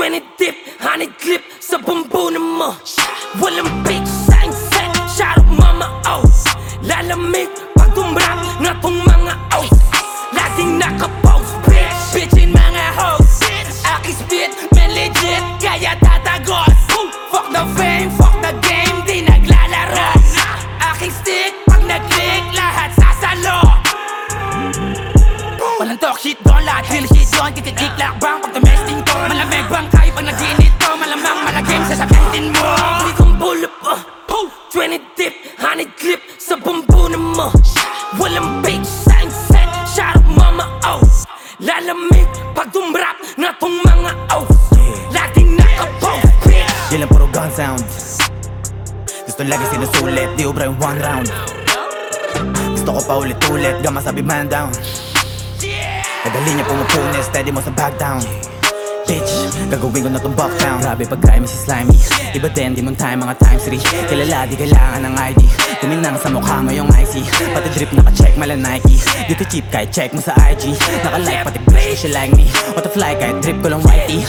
Trinidip, honey clip sa bumbunan mo. Walang big sign set, shout out mama oh. Lalamig pag umrap na tong mga oh. Laging nakapost, bitch, bitchin mga hoes. Aki spit, man legit, kaya tatagos Fuck the fame, Walang talk shit doon Lahat real shit doon Kititik lakbang Pag tumesting to Malamig bang kayo Pag nag-init Malamang malagim Sasabihin mo. Hindi kong pull up uh, 20 dip, 100 clip Sa bumbunan mo. Walang fake sign set Shout out mama oh. Lalamig pag dumrap na tong mga oh. Laging nakapost bitch. Yan lang puro gun sound. Gusto lagi sinusulit, di ubra yung one round. Gusto ko pa ulit-ulit, gama sabi man down Nadali niya pumupunes, steady mo sa back down. Bitch, gagawin ko na tong buck down. Grabe pag crime si slimy. Iba din, di mo time mga times 3 Kilala, di kailangan ng ID Kuminang sa mukha mo yung IC Pati drip naka-check mala Nike. Dito cheap kahit check mo sa IG Naka-like pati bitch, she like me. What the fly kahit drip ko lang whitey.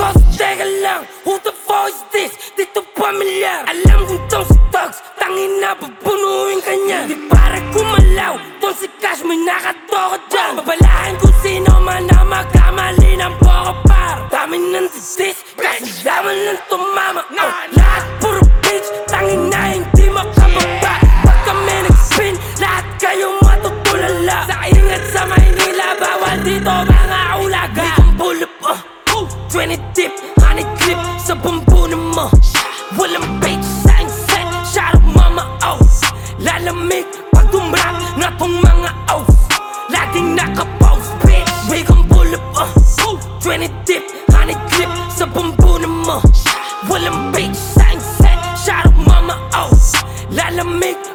Boss, teka lang, who the fuck is this? Dito pamilyar Alam kong tong Tugs Tangin na pupunuin ka niya. Di para kumalaw. Tong si Cash may nakatoko dyan. Babalahin Kasi laman ng tumama oh, Lahat puro bitch. Tangin na hindi makababa. Pag kami nag-spin? Lahat kayo matutulala. Sa ingat sa Maynila Bawal dito mga ulaga. Pull up uh. 20 dip, 100 clip sa bumbunan mo. Walang fake sign set, shout out mama oh. Lalamig mo Walang fake set, shout out mama oh Lalamig